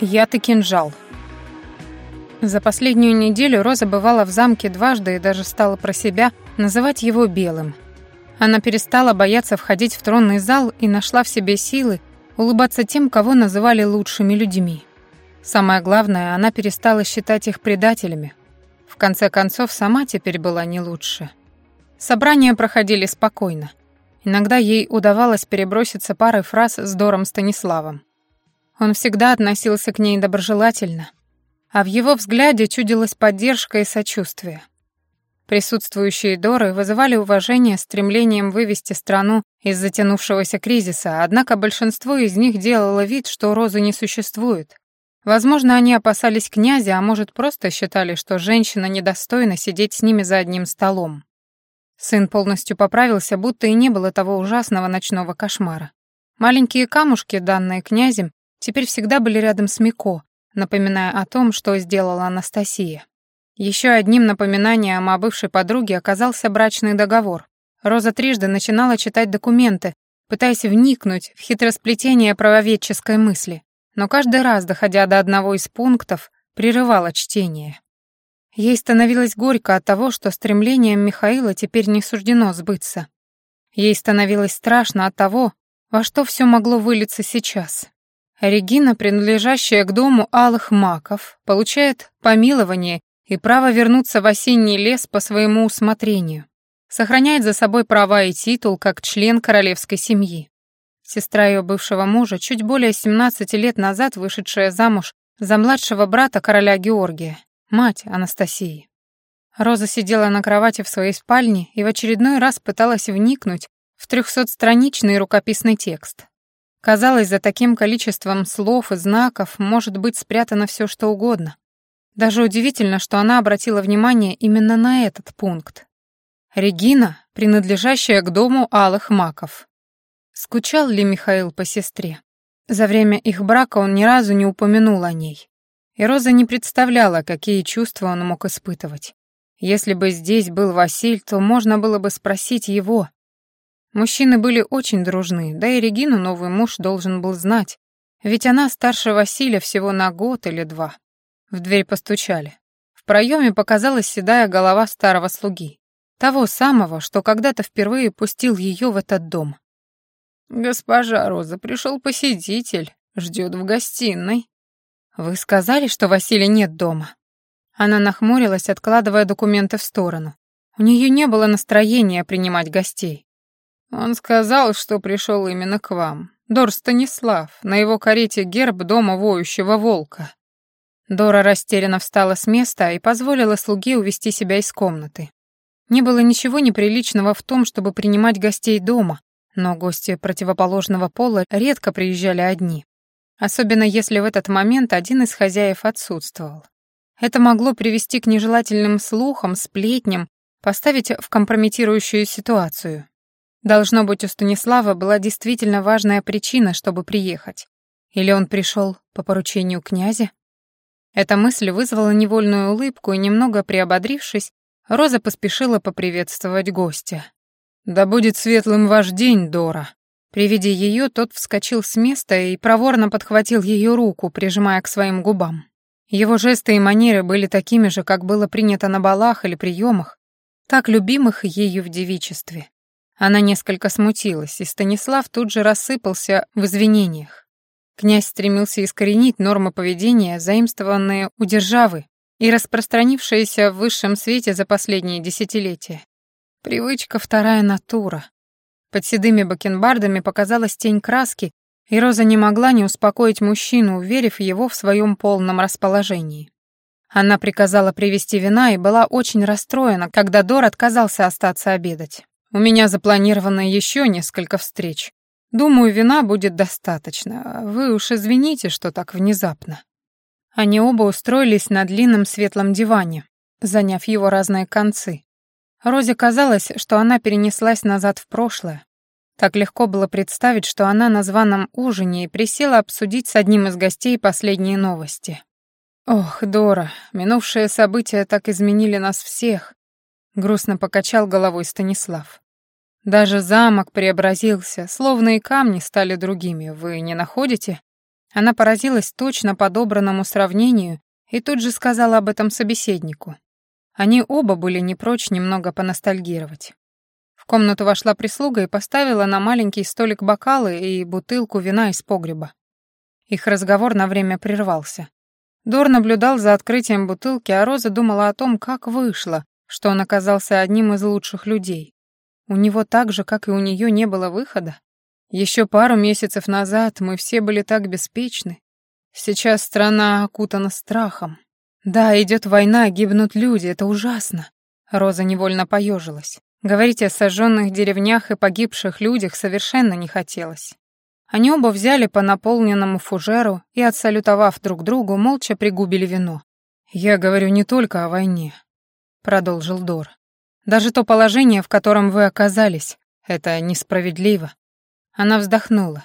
Яд и кинжал. За последнюю неделю Роза бывала в замке дважды и даже стала про себя называть его белым. Она перестала бояться входить в тронный зал и нашла в себе силы улыбаться тем, кого называли лучшими людьми. Самое главное, она перестала считать их предателями. В конце концов, сама теперь была не лучше. Собрания проходили спокойно. Иногда ей удавалось переброситься парой фраз с Дором Станиславом. Он всегда относился к ней доброжелательно, а в его взгляде чудилась поддержка и сочувствие. Присутствующие Доры вызывали уважение стремлением вывести страну из затянувшегося кризиса, однако большинство из них делало вид, что Розы не существует. Возможно, они опасались князя, а может, просто считали, что женщина недостойна сидеть с ними за одним столом. Сын полностью поправился, будто и не было того ужасного ночного кошмара. Маленькие камушки, данные князем, теперь всегда были рядом с Мико, напоминая о том, что сделала Анастасия. Еще одним напоминанием о бывшей подруге оказался брачный договор. Роза трижды начинала читать документы, пытаясь вникнуть в хитросплетение правоведческой мысли, но каждый раз, доходя до одного из пунктов, прерывала чтение. Ей становилось горько от того, что стремлением Михаила теперь не суждено сбыться. Ей становилось страшно от того, во что все могло вылиться сейчас. Регина, принадлежащая к дому алых маков, получает помилование и право вернуться в осенний лес по своему усмотрению. Сохраняет за собой права и титул как член королевской семьи. Сестра ее бывшего мужа, чуть более 17 лет назад вышедшая замуж за младшего брата короля Георгия, мать Анастасии. Роза сидела на кровати в своей спальне и в очередной раз пыталась вникнуть в трехсотстраничный рукописный текст. Казалось, за таким количеством слов и знаков может быть спрятано все, что угодно. Даже удивительно, что она обратила внимание именно на этот пункт. Регина, принадлежащая к дому алых маков. Скучал ли Михаил по сестре? За время их брака он ни разу не упомянул о ней. И Роза не представляла, какие чувства он мог испытывать. Если бы здесь был Василь, то можно было бы спросить его, Мужчины были очень дружны, да и Регину новый муж должен был знать, ведь она старше Василия всего на год или два. В дверь постучали. В проеме показалась седая голова старого слуги, того самого, что когда-то впервые пустил ее в этот дом. «Госпожа Роза, пришел посетитель, ждет в гостиной». «Вы сказали, что Василия нет дома?» Она нахмурилась, откладывая документы в сторону. У нее не было настроения принимать гостей. Он сказал, что пришел именно к вам. Дор Станислав, на его карете герб дома воющего волка. Дора растерянно встала с места и позволила слуге увести себя из комнаты. Не было ничего неприличного в том, чтобы принимать гостей дома, но гости противоположного пола редко приезжали одни. Особенно если в этот момент один из хозяев отсутствовал. Это могло привести к нежелательным слухам, сплетням, поставить в компрометирующую ситуацию. Должно быть, у Станислава была действительно важная причина, чтобы приехать. Или он пришел по поручению князя? Эта мысль вызвала невольную улыбку, и, немного приободрившись, Роза поспешила поприветствовать гостя. «Да будет светлым ваш день, Дора!» При виде ее тот вскочил с места и проворно подхватил ее руку, прижимая к своим губам. Его жесты и манеры были такими же, как было принято на балах или приемах, так любимых ею в девичестве. Она несколько смутилась, и Станислав тут же рассыпался в извинениях. Князь стремился искоренить нормы поведения, заимствованные у державы и распространившиеся в высшем свете за последние десятилетия. Привычка вторая натура. Под седыми бакенбардами показалась тень краски, и Роза не могла не успокоить мужчину, уверив его в своем полном расположении. Она приказала привезти вина и была очень расстроена, когда Дор отказался остаться обедать. У меня запланировано еще несколько встреч. Думаю, вина будет достаточно. Вы уж извините, что так внезапно». Они оба устроились на длинном светлом диване, заняв его разные концы. Розе казалось, что она перенеслась назад в прошлое. Так легко было представить, что она на званом ужине и присела обсудить с одним из гостей последние новости. Ох, Дора, минувшие события так изменили нас всех, грустно покачал головой Станислав. Даже замок преобразился, словно и камни стали другими, вы не находите? Она поразилась точно подобранному сравнению и тут же сказала об этом собеседнику. Они оба были не прочь немного поностальгировать. В комнату вошла прислуга и поставила на маленький столик бокалы и бутылку вина из погреба. Их разговор на время прервался. Дор наблюдал за открытием бутылки, а Роза думала о том, как вышло, что он оказался одним из лучших людей. У него так же, как и у нее, не было выхода. Еще пару месяцев назад мы все были так беспечны. Сейчас страна окутана страхом. Да, идет война, гибнут люди, это ужасно. Роза невольно поежилась. Говорить о сожженных деревнях и погибших людях совершенно не хотелось. Они оба взяли по наполненному фужеру и, отсалютовав друг другу, молча пригубили вино. «Я говорю не только о войне», — продолжил Дор. «Даже то положение, в котором вы оказались, это несправедливо. Она вздохнула.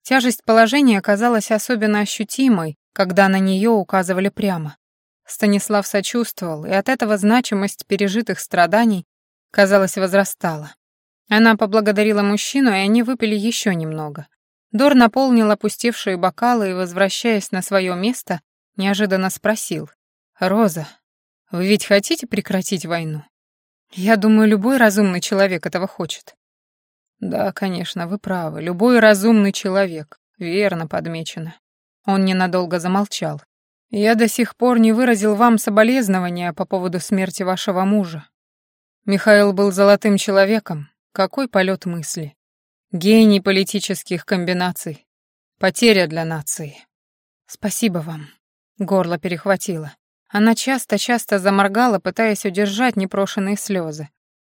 Тяжесть положения оказалась особенно ощутимой, когда на нее указывали прямо. Станислав сочувствовал, и от этого значимость пережитых страданий, казалось, возрастала. Она поблагодарила мужчину, и они выпили еще немного. Дор наполнил опустевшие бокалы и, возвращаясь на свое место, неожиданно спросил. «Роза, вы ведь хотите прекратить войну?» «Я думаю, любой разумный человек этого хочет. Да, конечно, вы правы. Любой разумный человек. Верно подмечено. Он ненадолго замолчал. Я до сих пор не выразил вам соболезнования по поводу смерти вашего мужа. Михаил был золотым человеком. Какой полет мысли. Гений политических комбинаций. Потеря для нации. Спасибо вам. Горло перехватило. Она часто-часто заморгала, пытаясь удержать непрошенные слезы.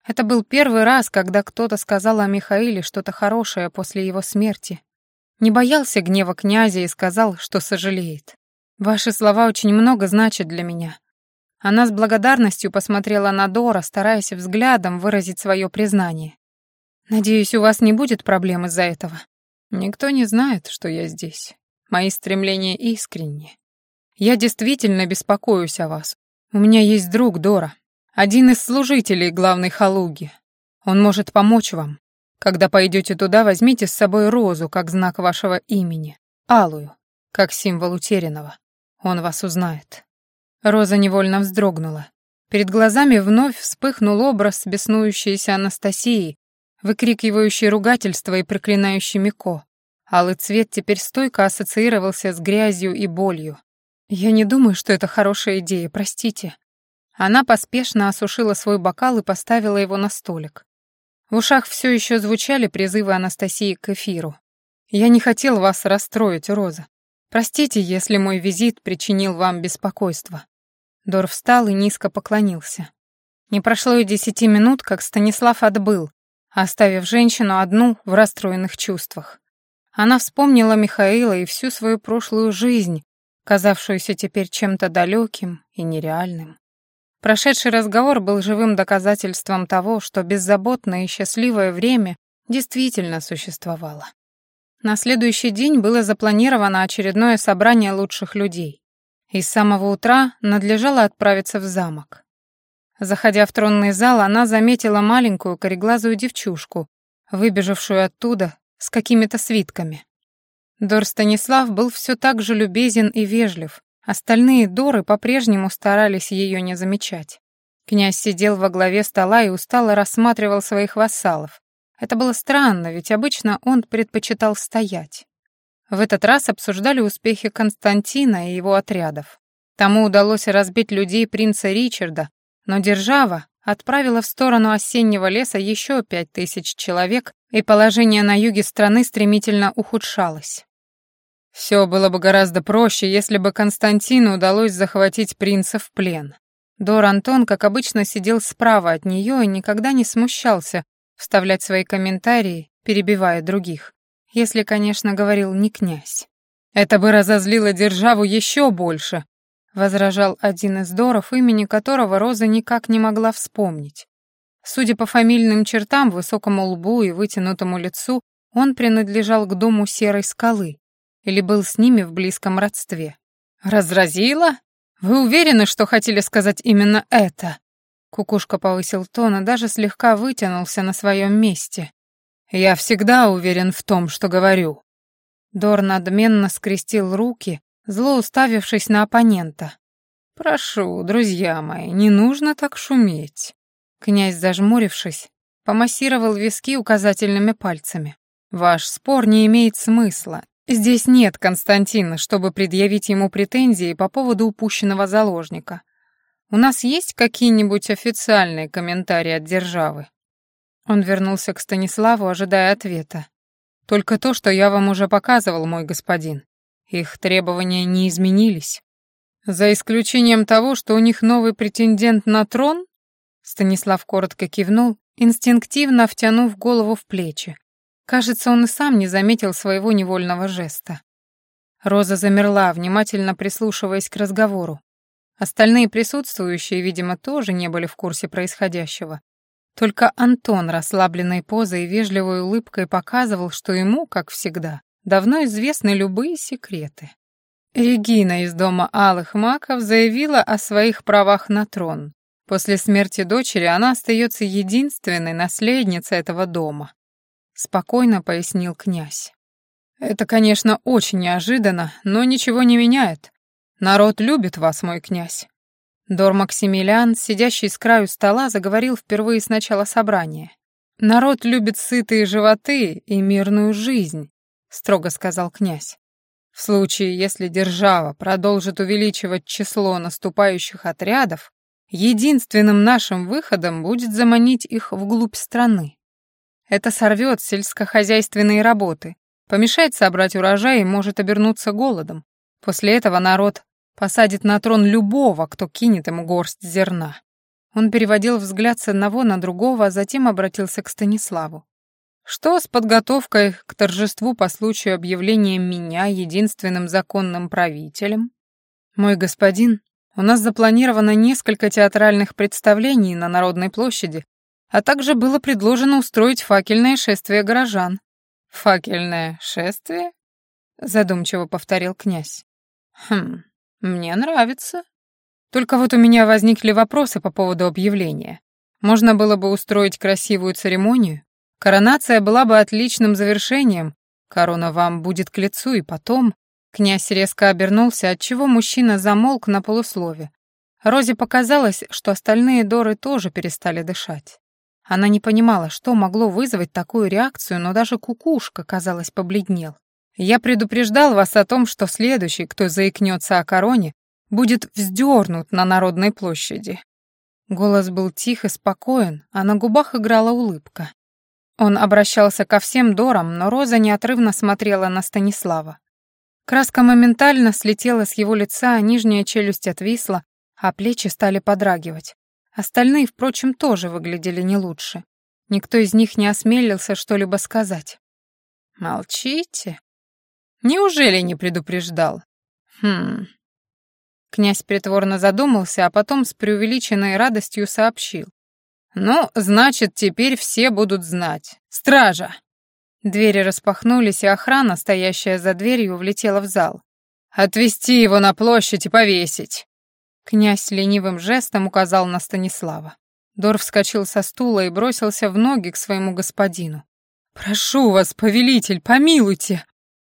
Это был первый раз, когда кто-то сказал о Михаиле что-то хорошее после его смерти. Не боялся гнева князя и сказал, что сожалеет. «Ваши слова очень много значат для меня». Она с благодарностью посмотрела на Дора, стараясь взглядом выразить свое признание. «Надеюсь, у вас не будет проблем из-за этого?» «Никто не знает, что я здесь. Мои стремления искренни. Я действительно беспокоюсь о вас. У меня есть друг Дора, один из служителей главной Халуги. Он может помочь вам. Когда пойдете туда, возьмите с собой розу как знак вашего имени, алую, как символ утерянного. Он вас узнает». Роза невольно вздрогнула. Перед глазами вновь вспыхнул образ беснующейся Анастасии, выкрикивающей ругательство и проклинающей Мико. Алый цвет теперь стойко ассоциировался с грязью и болью. «Я не думаю, что это хорошая идея, простите», она поспешно осушила свой бокал и поставила его на столик. В ушах все еще звучали призывы Анастасии к эфиру. «Я не хотел вас расстроить, Роза. Простите, если мой визит причинил вам беспокойство». Дор встал и низко поклонился. Не прошло и десяти минут, как Станислав отбыл, оставив женщину одну в расстроенных чувствах. Она вспомнила Михаила и всю свою прошлую жизнь, казавшуюся теперь чем-то далеким и нереальным. Прошедший разговор был живым доказательством того, что беззаботное и счастливое время действительно существовало. На следующий день было запланировано очередное собрание лучших людей. И с самого утра надлежало отправиться в замок. Заходя в тронный зал, она заметила маленькую кореглазую девчушку, выбежавшую оттуда с какими-то свитками. Дор Станислав был все так же любезен и вежлив, Остальные доры по-прежнему старались ее не замечать. Князь сидел во главе стола и устало рассматривал своих вассалов. Это было странно, ведь обычно он предпочитал стоять. В этот раз обсуждали успехи Константина и его отрядов. Тому удалось разбить людей принца Ричарда, но держава отправила в сторону осеннего леса еще пять тысяч человек, и положение на юге страны стремительно ухудшалось. Все было бы гораздо проще, если бы Константину удалось захватить принца в плен. Дор Антон, как обычно, сидел справа от нее и никогда не смущался вставлять свои комментарии, перебивая других. Если, конечно, говорил не князь. «Это бы разозлило державу еще больше», — возражал один из Доров, имени которого Роза никак не могла вспомнить. Судя по фамильным чертам, высокому лбу и вытянутому лицу, он принадлежал к дому Серой скалы, или был с ними в близком родстве. «Разразила? Вы уверены, что хотели сказать именно это?» Кукушка повысил тон и даже слегка вытянулся на своем месте. «Я всегда уверен в том, что говорю». Дор надменно скрестил руки, зло уставившись на оппонента. «Прошу, друзья мои, не нужно так шуметь». Князь, зажмурившись, помассировал виски указательными пальцами. «Ваш спор не имеет смысла. Здесь нет Константина, чтобы предъявить ему претензии по поводу упущенного заложника. У нас есть какие-нибудь официальные комментарии от державы?» Он вернулся к Станиславу, ожидая ответа. «Только то, что я вам уже показывал, мой господин. Их требования не изменились». За исключением того, что у них новый претендент на трон? Станислав коротко кивнул, инстинктивно втянув голову в плечи. Кажется, он и сам не заметил своего невольного жеста. Роза замерла, внимательно прислушиваясь к разговору. Остальные присутствующие, видимо, тоже не были в курсе происходящего. Только Антон расслабленной позой и вежливой улыбкой показывал, что ему, как всегда, давно известны любые секреты. Регина из дома Алых Маков заявила о своих правах на трон. После смерти дочери она остается единственной наследницей этого дома. Спокойно пояснил князь. Это, конечно, очень неожиданно, но ничего не меняет. Народ любит вас, мой князь. Дор Максимилиан, сидящий с краю стола, заговорил впервые с начала собрания. «Народ любит сытые животы и мирную жизнь», — строго сказал князь. В случае, если держава продолжит увеличивать число наступающих отрядов, единственным нашим выходом будет заманить их вглубь страны. Это сорвет сельскохозяйственные работы, помешает собрать урожай и может обернуться голодом. После этого народ посадит на трон любого, кто кинет ему горсть зерна. Он переводил взгляд с одного на другого, а затем обратился к Станиславу. Что с подготовкой к торжеству по случаю объявления меня единственным законным правителем? Мой господин, у нас запланировано несколько театральных представлений на Народной площади, а также было предложено устроить факельное шествие горожан. Факельное шествие? Задумчиво повторил князь. Хм, мне нравится. Только вот у меня возникли вопросы по поводу объявления. Можно было бы устроить красивую церемонию, Коронация была бы отличным завершением. Корона вам будет к лицу, и потом... Князь резко обернулся, отчего мужчина замолк на полуслове. Розе показалось, что остальные Доры тоже перестали дышать. Она не понимала, что могло вызвать такую реакцию, но даже кукушка, казалось, побледнел. «Я предупреждал вас о том, что следующий, кто заикнется о короне, будет вздернут на Народной площади». Голос был тих и спокоен, а на губах играла улыбка. Он обращался ко всем Дорам, но Роза неотрывно смотрела на Станислава. Краска моментально слетела с его лица, нижняя челюсть отвисла, а плечи стали подрагивать. Остальные, впрочем, тоже выглядели не лучше. Никто из них не осмелился что-либо сказать. «Молчите? Неужели не предупреждал?» «Хм...» Князь притворно задумался, а потом с преувеличенной радостью сообщил. «Ну, значит, теперь все будут знать. Стража!» Двери распахнулись, и охрана, стоящая за дверью, влетела в зал. «Отвезти его на площадь и повесить!» Князь ленивым жестом указал на Станислава. Дор вскочил со стула и бросился в ноги к своему господину. «Прошу вас, повелитель, помилуйте!»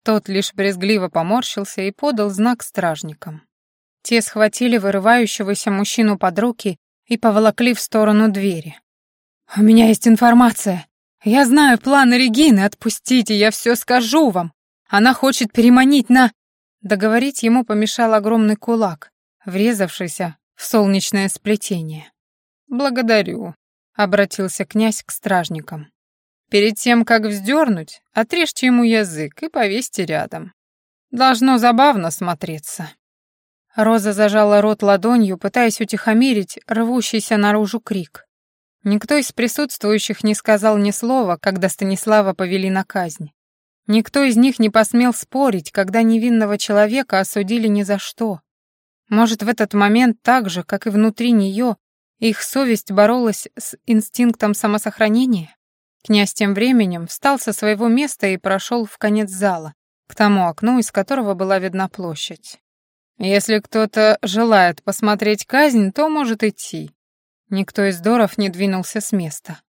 Тот лишь брезгливо поморщился и подал знак стражникам. Те схватили вырывающегося мужчину под руки и поволокли в сторону двери. «У меня есть информация. Я знаю планы Регины, отпустите, я все скажу вам. Она хочет переманить на...» Договорить ему помешал огромный кулак, врезавшийся в солнечное сплетение. «Благодарю», — обратился князь к стражникам. «Перед тем, как вздернуть, отрежьте ему язык и повесьте рядом. Должно забавно смотреться». Роза зажала рот ладонью, пытаясь утихомирить рвущийся наружу крик. Никто из присутствующих не сказал ни слова, когда Станислава повели на казнь. Никто из них не посмел спорить, когда невинного человека осудили ни за что. Может, в этот момент так же, как и внутри нее, их совесть боролась с инстинктом самосохранения? Князь тем временем встал со своего места и прошел в конец зала, к тому окну, из которого была видна площадь. Если кто-то желает посмотреть казнь, то может идти. Никто из Доров не двинулся с места.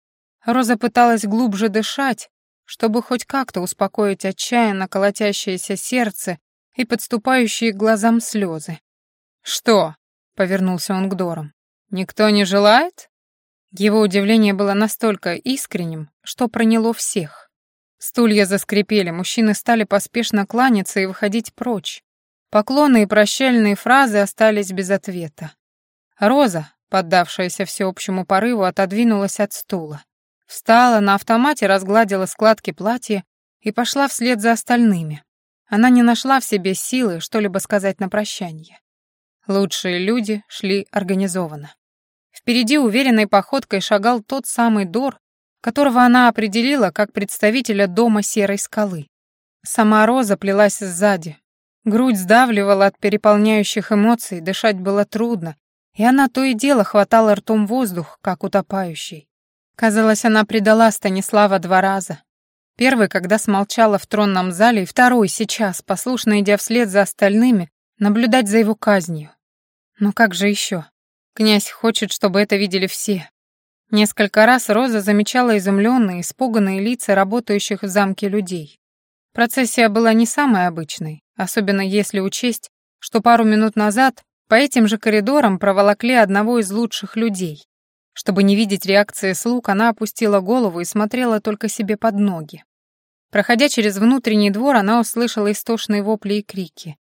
Роза пыталась глубже дышать, чтобы хоть как-то успокоить отчаянно колотящееся сердце и подступающие к глазам слезы. «Что?» — повернулся он к Дорам. «Никто не желает?» Его удивление было настолько искренним, что проняло всех. Стулья заскрипели, мужчины стали поспешно кланяться и выходить прочь. Поклоны и прощальные фразы остались без ответа. Роза, поддавшаяся всеобщему порыву, отодвинулась от стула. Встала, на автомате разгладила складки платья и пошла вслед за остальными. Она не нашла в себе силы что-либо сказать на прощание. Лучшие люди шли организованно. Впереди уверенной походкой шагал тот самый Дор, которого она определила как представителя дома серой скалы. Сама Роза плелась сзади. Грудь сдавливала от переполняющих эмоций, дышать было трудно, и она то и дело хватала ртом воздух, как утопающий. Казалось, она предала Станислава два раза. Первый, когда смолчала в тронном зале, и второй сейчас, послушно идя вслед за остальными, наблюдать за его казнью. Но как же еще? Князь хочет, чтобы это видели все. Несколько раз Роза замечала изумленные, испуганные лица работающих в замке людей. Процессия была не самой обычной, особенно если учесть, что пару минут назад по этим же коридорам проволокли одного из лучших людей. Чтобы не видеть реакции слуг, она опустила голову и смотрела только себе под ноги. Проходя через внутренний двор, она услышала истошные вопли и крики.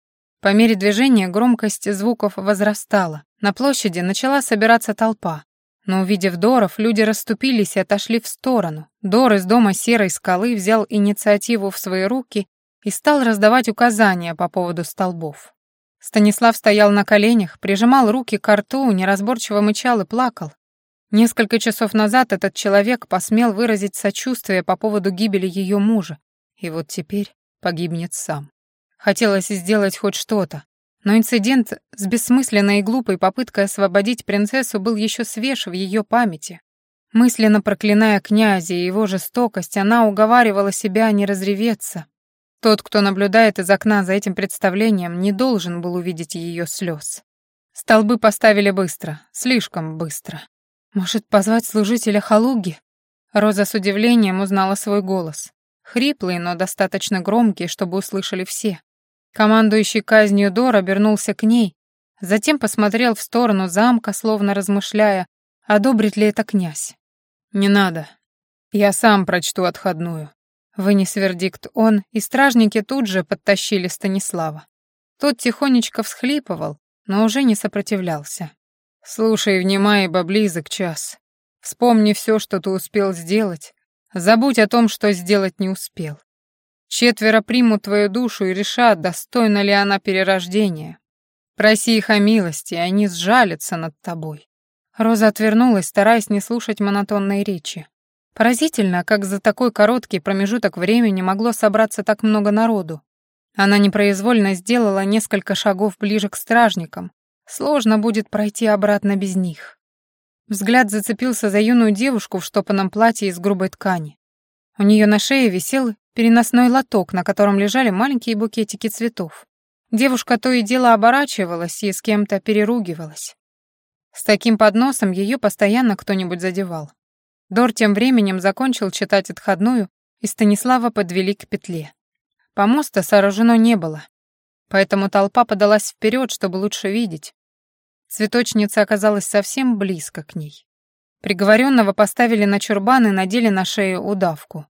По мере движения громкость звуков возрастала. На площади начала собираться толпа. Но, увидев Доров, люди расступились и отошли в сторону. Дор из дома Серой скалы взял инициативу в свои руки и стал раздавать указания по поводу столбов. Станислав стоял на коленях, прижимал руки к рту, неразборчиво мычал и плакал. Несколько часов назад этот человек посмел выразить сочувствие по поводу гибели ее мужа, и вот теперь погибнет сам. Хотелось сделать хоть что-то, но инцидент с бессмысленной и глупой попыткой освободить принцессу был еще свеж в ее памяти. Мысленно проклиная князя и его жестокость, она уговаривала себя не разреветься, тот, кто наблюдает из окна за этим представлением, не должен был увидеть ее слез. Столбы поставили быстро, слишком быстро. «Может, позвать служителя Халуги?» Роза с удивлением узнала свой голос. Хриплый, но достаточно громкий, чтобы услышали все. Командующий казнью Дор обернулся к ней, затем посмотрел в сторону замка, словно размышляя, одобрит ли это князь. «Не надо. Я сам прочту отходную. Вынес вердикт он, и стражники тут же подтащили Станислава. Тот тихонечко всхлипывал, но уже не сопротивлялся. «Слушай, внимай, ибо близок час. Вспомни все, что ты успел сделать. Забудь о том, что сделать не успел. Четверо примут твою душу и решат, достойна ли она перерождения. Проси их о милости, и они сжалятся над тобой». Роза отвернулась, стараясь не слушать монотонной речи. Поразительно, как за такой короткий промежуток времени могло собраться так много народу. Она непроизвольно сделала несколько шагов ближе к стражникам. Сложно будет пройти обратно без них. Взгляд зацепился за юную девушку в штопанном платье из грубой ткани. У нее на шее висел переносной лоток, на котором лежали маленькие букетики цветов. Девушка то и дело оборачивалась и с кем-то переругивалась. С таким подносом ее постоянно кто-нибудь задевал. Дор тем временем закончил читать отходную, и Станислава подвели к петле. Помоста сооружено не было, поэтому толпа подалась вперед, чтобы лучше видеть. Цветочница оказалась совсем близко к ней. Приговоренного поставили на чурбан и надели на шею удавку.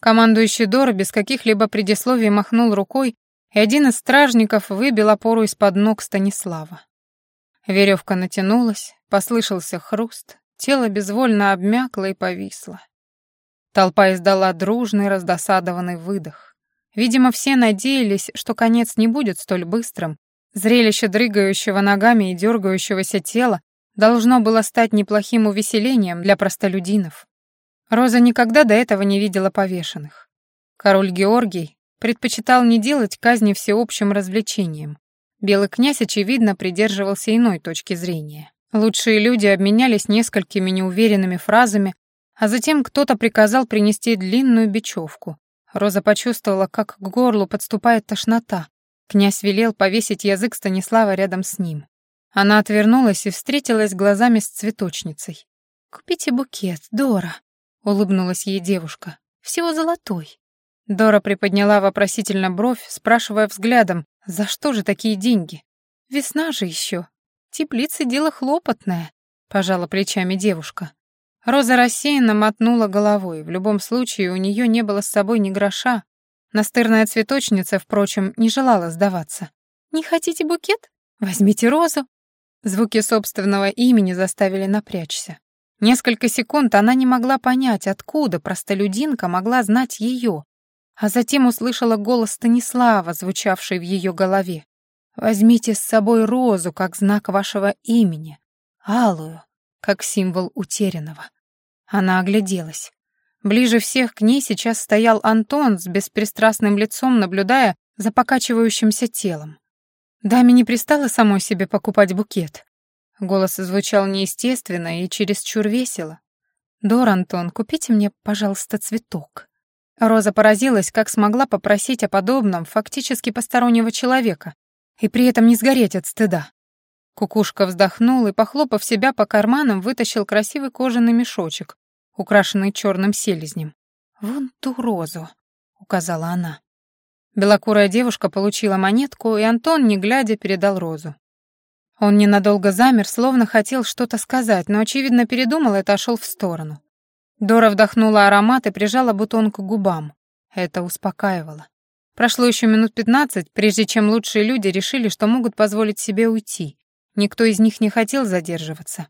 Командующий Дор без каких-либо предисловий махнул рукой, и один из стражников выбил опору из-под ног Станислава. Веревка натянулась, послышался хруст, Тело безвольно обмякло и повисло. Толпа издала дружный раздосадованный выдох. Видимо, все надеялись, что конец не будет столь быстрым. Зрелище дрыгающего ногами и дергающегося тела должно было стать неплохим увеселением для простолюдинов. Роза никогда до этого не видела повешенных. Король Георгий предпочитал не делать казни всеобщим развлечением. Белый князь, очевидно, придерживался иной точки зрения. Лучшие люди обменялись несколькими неуверенными фразами, а затем кто-то приказал принести длинную бечевку. Роза почувствовала, как к горлу подступает тошнота. Князь велел повесить язык Станислава рядом с ним. Она отвернулась и встретилась глазами с цветочницей. «Купите букет, Дора», — улыбнулась ей девушка. «Всего золотой». Дора приподняла вопросительно бровь, спрашивая взглядом, за что же такие деньги? Весна же еще. Теплицы дело хлопотное, пожала плечами девушка. Роза рассеянно мотнула головой. В любом случае, у нее не было с собой ни гроша. Настырная цветочница, впрочем, не желала сдаваться. «Не хотите букет? Возьмите розу». Звуки собственного имени заставили напрячься. Несколько секунд она не могла понять, откуда простолюдинка могла знать ее, а затем услышала голос Станислава, звучавший в ее голове. «Возьмите с собой розу как знак вашего имени, алую, как символ утерянного». Она огляделась. Ближе всех к ней сейчас стоял Антон с беспристрастным лицом, наблюдая за покачивающимся телом. Даме не пристало самой себе покупать букет. Голос звучал неестественно и чересчур весело. «Дор, Антон, купите мне, пожалуйста, цветок». Роза поразилась, как смогла попросить о подобном фактически постороннего человека и при этом не сгореть от стыда. Кукушка вздохнул и, похлопав себя по карманам, вытащил красивый кожаный мешочек, украшенный черным селезнем. «Вон ту розу», — указала она. Белокурая девушка получила монетку, и Антон, не глядя, передал розу. Он ненадолго замер, словно хотел что-то сказать, но, очевидно, передумал и отошел в сторону. Дора вдохнула аромат и прижала бутон к губам. Это успокаивало. Прошло еще минут пятнадцать, прежде чем лучшие люди решили, что могут позволить себе уйти. Никто из них не хотел задерживаться.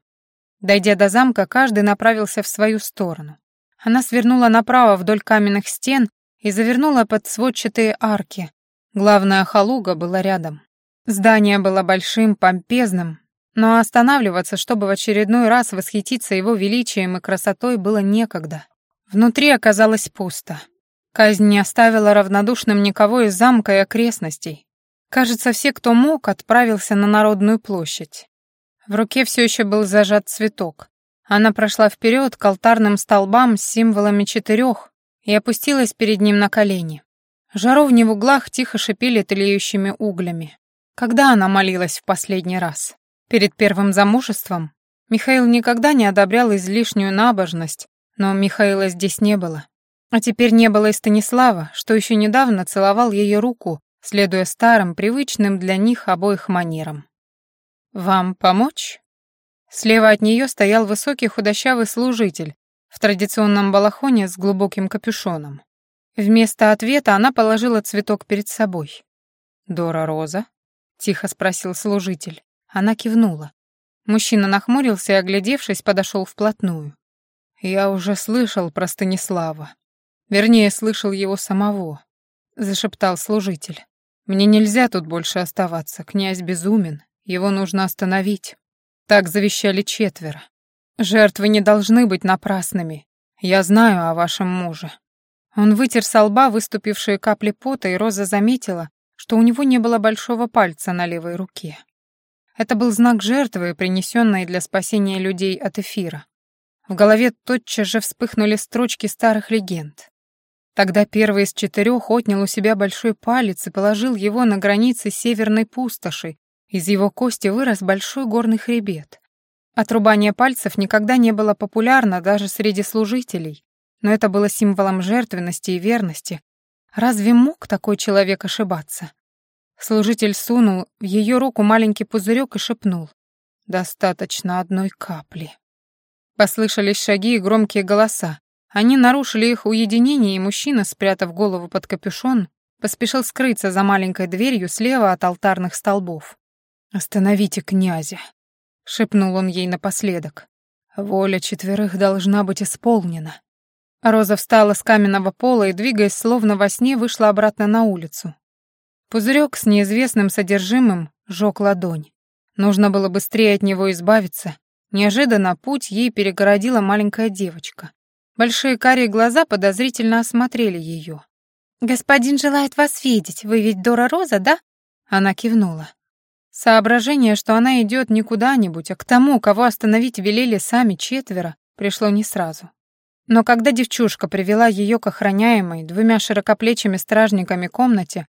Дойдя до замка, каждый направился в свою сторону. Она свернула направо вдоль каменных стен и завернула под сводчатые арки. Главная халуга была рядом. Здание было большим, помпезным, но останавливаться, чтобы в очередной раз восхититься его величием и красотой, было некогда. Внутри оказалось пусто. Казнь не оставила равнодушным никого из замка и окрестностей. Кажется, все, кто мог, отправился на Народную площадь. В руке все еще был зажат цветок. Она прошла вперед к алтарным столбам с символами четырех и опустилась перед ним на колени. Жаровни в углах тихо шипели тлеющими углями. Когда она молилась в последний раз? Перед первым замужеством? Михаил никогда не одобрял излишнюю набожность, но Михаила здесь не было. А теперь не было и Станислава, что еще недавно целовал ее руку, следуя старым, привычным для них обоих манерам. «Вам помочь?» Слева от нее стоял высокий худощавый служитель в традиционном балахоне с глубоким капюшоном. Вместо ответа она положила цветок перед собой. «Дора Роза?» тихо спросил служитель. Она кивнула. Мужчина нахмурился и, оглядевшись, подошел вплотную. «Я уже слышал про Станислава. Вернее, слышал его самого», — зашептал служитель. «Мне нельзя тут больше оставаться. Князь безумен. Его нужно остановить. Так завещали четверо. Жертвы не должны быть напрасными. Я знаю о вашем муже». Он вытер со лба выступившие капли пота, и Роза заметила, что у него не было большого пальца на левой руке. Это был знак жертвы, принесенной для спасения людей от эфира. В голове тотчас же вспыхнули строчки старых легенд. Тогда первый из четырех отнял у себя большой палец и положил его на границе северной пустоши. Из его кости вырос большой горный хребет. Отрубание пальцев никогда не было популярно даже среди служителей, но это было символом жертвенности и верности, Разве мог такой человек ошибаться? Служитель сунул в ее руку маленький пузырек и шепнул. «Достаточно одной капли». Послышались шаги и громкие голоса. Они нарушили их уединение, и мужчина, спрятав голову под капюшон, поспешил скрыться за маленькой дверью слева от алтарных столбов. «Остановите князя», — шепнул он ей напоследок. «Воля четверых должна быть исполнена». Роза встала с каменного пола и, двигаясь словно во сне, вышла обратно на улицу. Пузырек с неизвестным содержимым жёг ладонь. Нужно было быстрее от него избавиться. Неожиданно путь ей перегородила маленькая девочка. Большие карие глаза подозрительно осмотрели ее. «Господин желает вас видеть. Вы ведь Дора Роза, да?» Она кивнула. Соображение, что она идет не куда-нибудь, а к тому, кого остановить велели сами четверо, пришло не сразу. Но когда девчушка привела ее к охраняемой двумя широкоплечими стражниками комнате,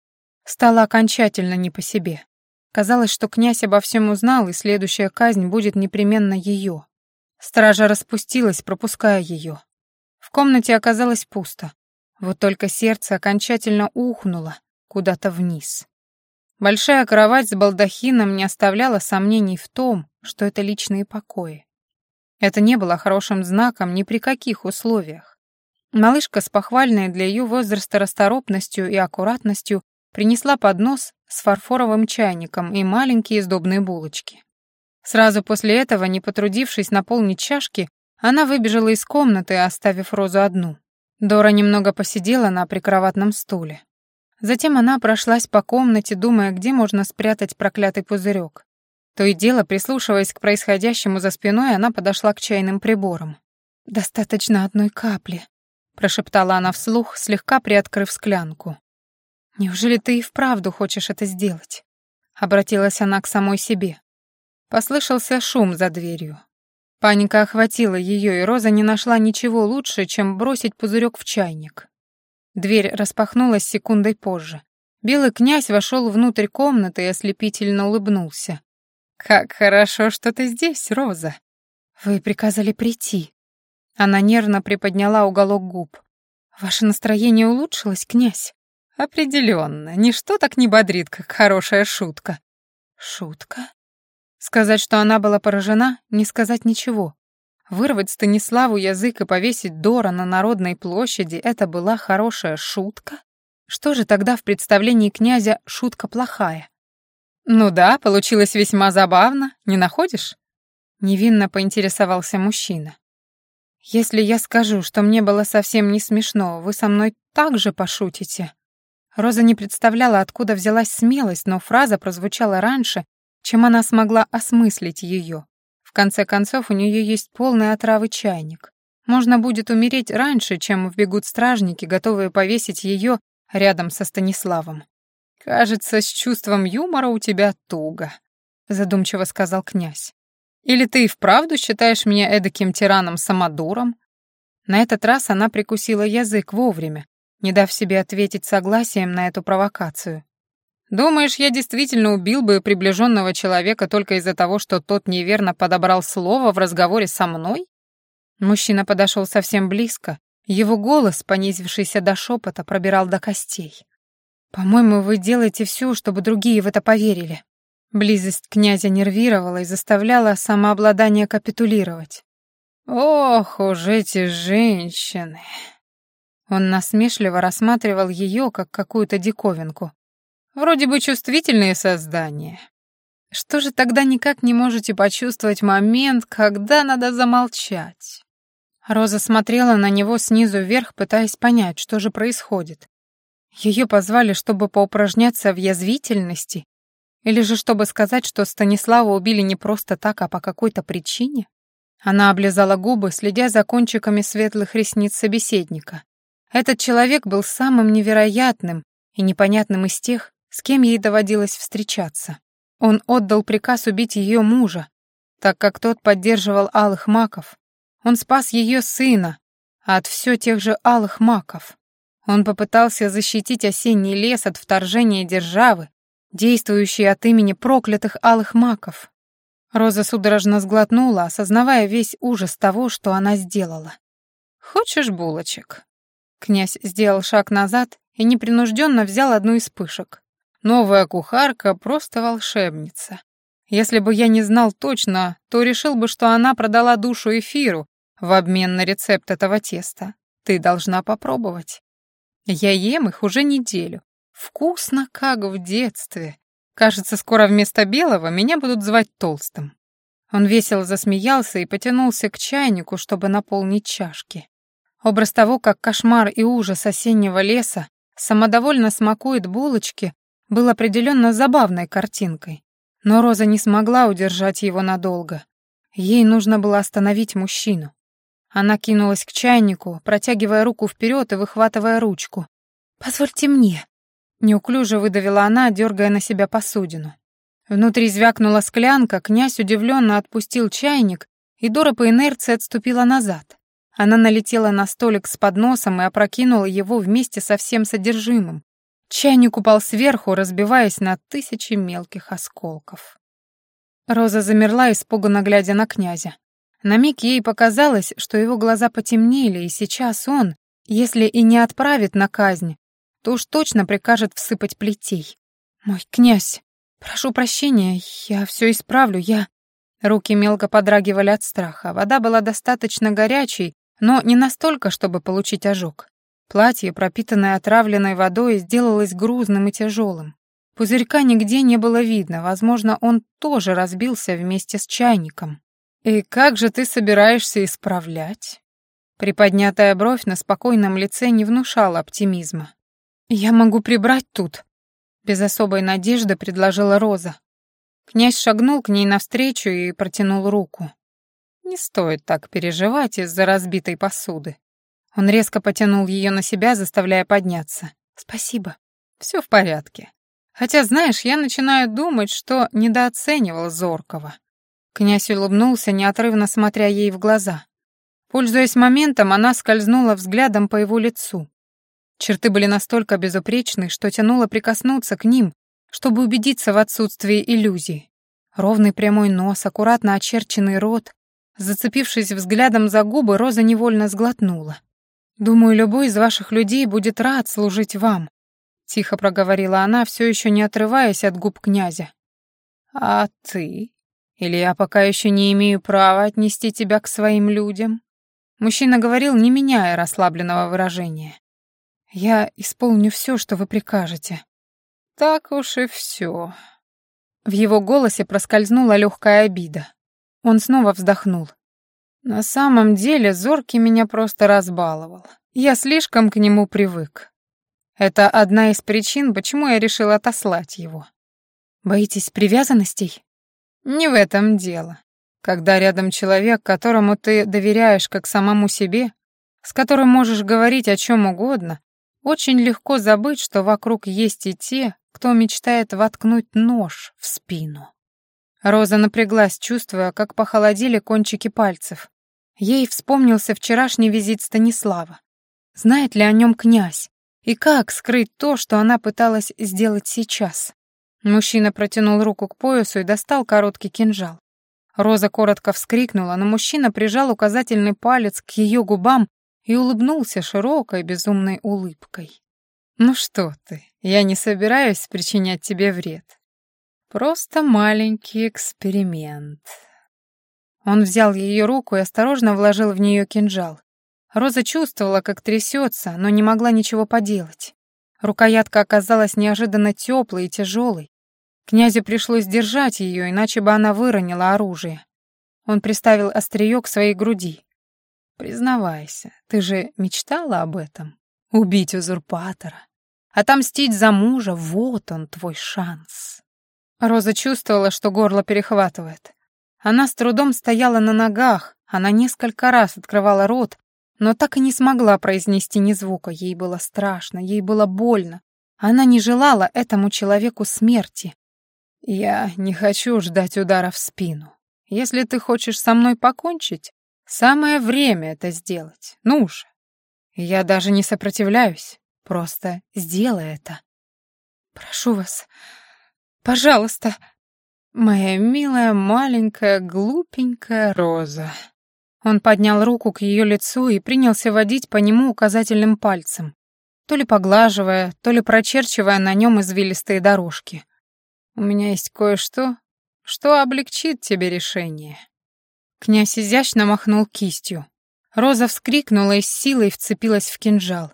стало окончательно не по себе. Казалось, что князь обо всем узнал, и следующая казнь будет непременно ее. Стража распустилась, пропуская ее. В комнате оказалось пусто. Вот только сердце окончательно ухнуло куда-то вниз. Большая кровать с балдахином не оставляла сомнений в том, что это личные покои. Это не было хорошим знаком ни при каких условиях. Малышка с похвальной для ее возраста расторопностью и аккуратностью принесла поднос с фарфоровым чайником и маленькие сдобные булочки. Сразу после этого, не потрудившись наполнить чашки, она выбежала из комнаты, оставив Розу одну. Дора немного посидела на прикроватном стуле. Затем она прошлась по комнате, думая, где можно спрятать проклятый пузырек. То и дело, прислушиваясь к происходящему за спиной, она подошла к чайным приборам. «Достаточно одной капли», — прошептала она вслух, слегка приоткрыв склянку. «Неужели ты и вправду хочешь это сделать?» Обратилась она к самой себе. Послышался шум за дверью. Паника охватила ее, и Роза не нашла ничего лучше, чем бросить пузырек в чайник. Дверь распахнулась секундой позже. Белый князь вошел внутрь комнаты и ослепительно улыбнулся. «Как хорошо, что ты здесь, Роза!» «Вы приказали прийти». Она нервно приподняла уголок губ. «Ваше настроение улучшилось, князь?» Определенно, ничто так не бодрит, как хорошая шутка. Шутка? Сказать, что она была поражена, не сказать ничего. Вырвать Станиславу язык и повесить Дора на Народной площади — это была хорошая шутка? Что же тогда в представлении князя шутка плохая? Ну да, получилось весьма забавно, не находишь? Невинно поинтересовался мужчина. Если я скажу, что мне было совсем не смешно, вы со мной так же пошутите? Роза не представляла, откуда взялась смелость, но фраза прозвучала раньше, чем она смогла осмыслить ее. Конце концов, у нее есть полный отравы чайник. Можно будет умереть раньше, чем вбегут стражники, готовые повесить ее рядом со Станиславом. «Кажется, с чувством юмора у тебя туго», — задумчиво сказал князь. «Или ты и вправду считаешь меня эдаким тираном-самодуром?» На этот раз она прикусила язык вовремя, не дав себе ответить согласием на эту провокацию. «Думаешь, я действительно убил бы приближенного человека только из-за того, что тот неверно подобрал слово в разговоре со мной?» Мужчина подошел совсем близко, его голос, понизившийся до шепота, пробирал до костей. «По-моему, вы делаете все, чтобы другие в это поверили». Близость князя нервировала и заставляла самообладание капитулировать. «Ох уж эти женщины!» Он насмешливо рассматривал ее как какую-то диковинку. Вроде бы чувствительные создания. Что же тогда никак не можете почувствовать момент, когда надо замолчать? Роза смотрела на него снизу вверх, пытаясь понять, что же происходит. Ее позвали, чтобы поупражняться в язвительности? Или же чтобы сказать, что Станислава убили не просто так, а по какой-то причине? Она облизала губы, следя за кончиками светлых ресниц собеседника. Этот человек был самым невероятным и непонятным из тех, с кем ей доводилось встречаться. Он отдал приказ убить ее мужа, так как тот поддерживал алых маков. Он спас ее сына от все тех же алых маков. Он попытался защитить осенний лес от вторжения державы, действующей от имени проклятых алых маков. Роза судорожно сглотнула, осознавая весь ужас того, что она сделала. «Хочешь булочек?» Князь сделал шаг назад и непринужденно взял одну из пышек. Новая кухарка просто волшебница. Если бы я не знал точно, то решил бы, что она продала душу эфиру в обмен на рецепт этого теста. Ты должна попробовать. Я ем их уже неделю. Вкусно, как в детстве. Кажется, скоро вместо белого меня будут звать толстым. Он весело засмеялся и потянулся к чайнику, чтобы наполнить чашки. Образ того, как кошмар и ужас осеннего леса самодовольно смакует булочки, был определенно забавной картинкой. Но Роза не смогла удержать его надолго. Ей нужно было остановить мужчину. Она кинулась к чайнику, протягивая руку вперед и выхватывая ручку. «Позвольте мне», — неуклюже выдавила она, дергая на себя посудину. Внутри звякнула склянка, князь удивленно отпустил чайник, и Дора по инерции отступила назад. Она налетела на столик с подносом и опрокинула его вместе со всем содержимым. Чайник упал сверху, разбиваясь на тысячи мелких осколков. Роза замерла, испуганно глядя на князя. На миг ей показалось, что его глаза потемнели, и сейчас он, если и не отправит на казнь, то уж точно прикажет всыпать плетей. Мой князь, прошу прощения, я все исправлю, я... Руки мелко подрагивали от страха. Вода была достаточно горячей, но не настолько, чтобы получить ожог. Платье, пропитанное отравленной водой, сделалось грузным и тяжелым. Пузырька нигде не было видно, возможно, он тоже разбился вместе с чайником. «И как же ты собираешься исправлять?» Приподнятая бровь на спокойном лице не внушала оптимизма. «Я могу прибрать тут», — без особой надежды предложила Роза. Князь шагнул к ней навстречу и протянул руку. «Не стоит так переживать из-за разбитой посуды». Он резко потянул ее на себя, заставляя подняться. «Спасибо. Все в порядке. Хотя, знаешь, я начинаю думать, что недооценивал Зоркова». Князь улыбнулся, неотрывно смотря ей в глаза. Пользуясь моментом, она скользнула взглядом по его лицу. Черты были настолько безупречны, что тянуло прикоснуться к ним, чтобы убедиться в отсутствии иллюзий. Ровный прямой нос, аккуратно очерченный рот. Зацепившись взглядом за губы, Роза невольно сглотнула. «Думаю, любой из ваших людей будет рад служить вам», — тихо проговорила она, все еще не отрываясь от губ князя. «А ты? Или я пока еще не имею права отнести тебя к своим людям?» Мужчина говорил, не меняя расслабленного выражения. «Я исполню все, что вы прикажете», «Так уж и все». В его голосе проскользнула легкая обида. Он снова вздохнул. «На самом деле Зоркий меня просто разбаловал. Я слишком к нему привык. Это одна из причин, почему я решил отослать его. Боитесь привязанностей? Не в этом дело. Когда рядом человек, которому ты доверяешь как самому себе, с которым можешь говорить о чем угодно, очень легко забыть, что вокруг есть и те, кто мечтает воткнуть нож в спину. Роза напряглась, чувствуя, как похолодели кончики пальцев. Ей вспомнился вчерашний визит Станислава. Знает ли о нем князь? И как скрыть то, что она пыталась сделать сейчас? Мужчина протянул руку к поясу и достал короткий кинжал. Роза коротко вскрикнула, но мужчина прижал указательный палец к ее губам и улыбнулся широкой безумной улыбкой. «Ну что ты, я не собираюсь причинять тебе вред. Просто маленький эксперимент». Он взял ее руку и осторожно вложил в нее кинжал. Роза чувствовала, как трясется, но не могла ничего поделать. Рукоятка оказалась неожиданно теплой и тяжелой. Князю пришлось держать ее, иначе бы она выронила оружие. Он приставил острие к своей груди. «Признавайся, ты же мечтала об этом? Убить узурпатора? Отомстить за мужа, вот он, твой шанс. Роза чувствовала, что горло перехватывает. Она с трудом стояла на ногах, она несколько раз открывала рот, но так и не смогла произнести ни звука. Ей было страшно, ей было больно. Она не желала этому человеку смерти. «Я не хочу ждать удара в спину. Если ты хочешь со мной покончить, самое время это сделать. Ну же. Я даже не сопротивляюсь. Просто сделай это. Прошу вас, пожалуйста, моя милая маленькая глупенькая Роза. Он поднял руку к ее лицу и принялся водить по нему указательным пальцем, то ли поглаживая, то ли прочерчивая на нем извилистые дорожки. «У меня есть кое-что, что облегчит тебе решение». Князь изящно махнул кистью. Роза вскрикнула и с силой вцепилась в кинжал.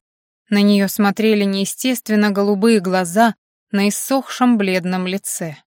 На нее смотрели неестественно голубые глаза на иссохшем бледном лице.